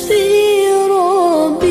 حسبي ربي.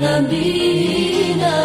نبينا